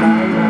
Bye.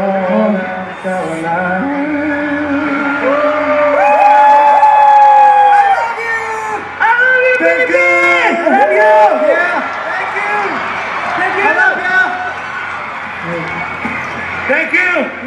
Oh, so nice.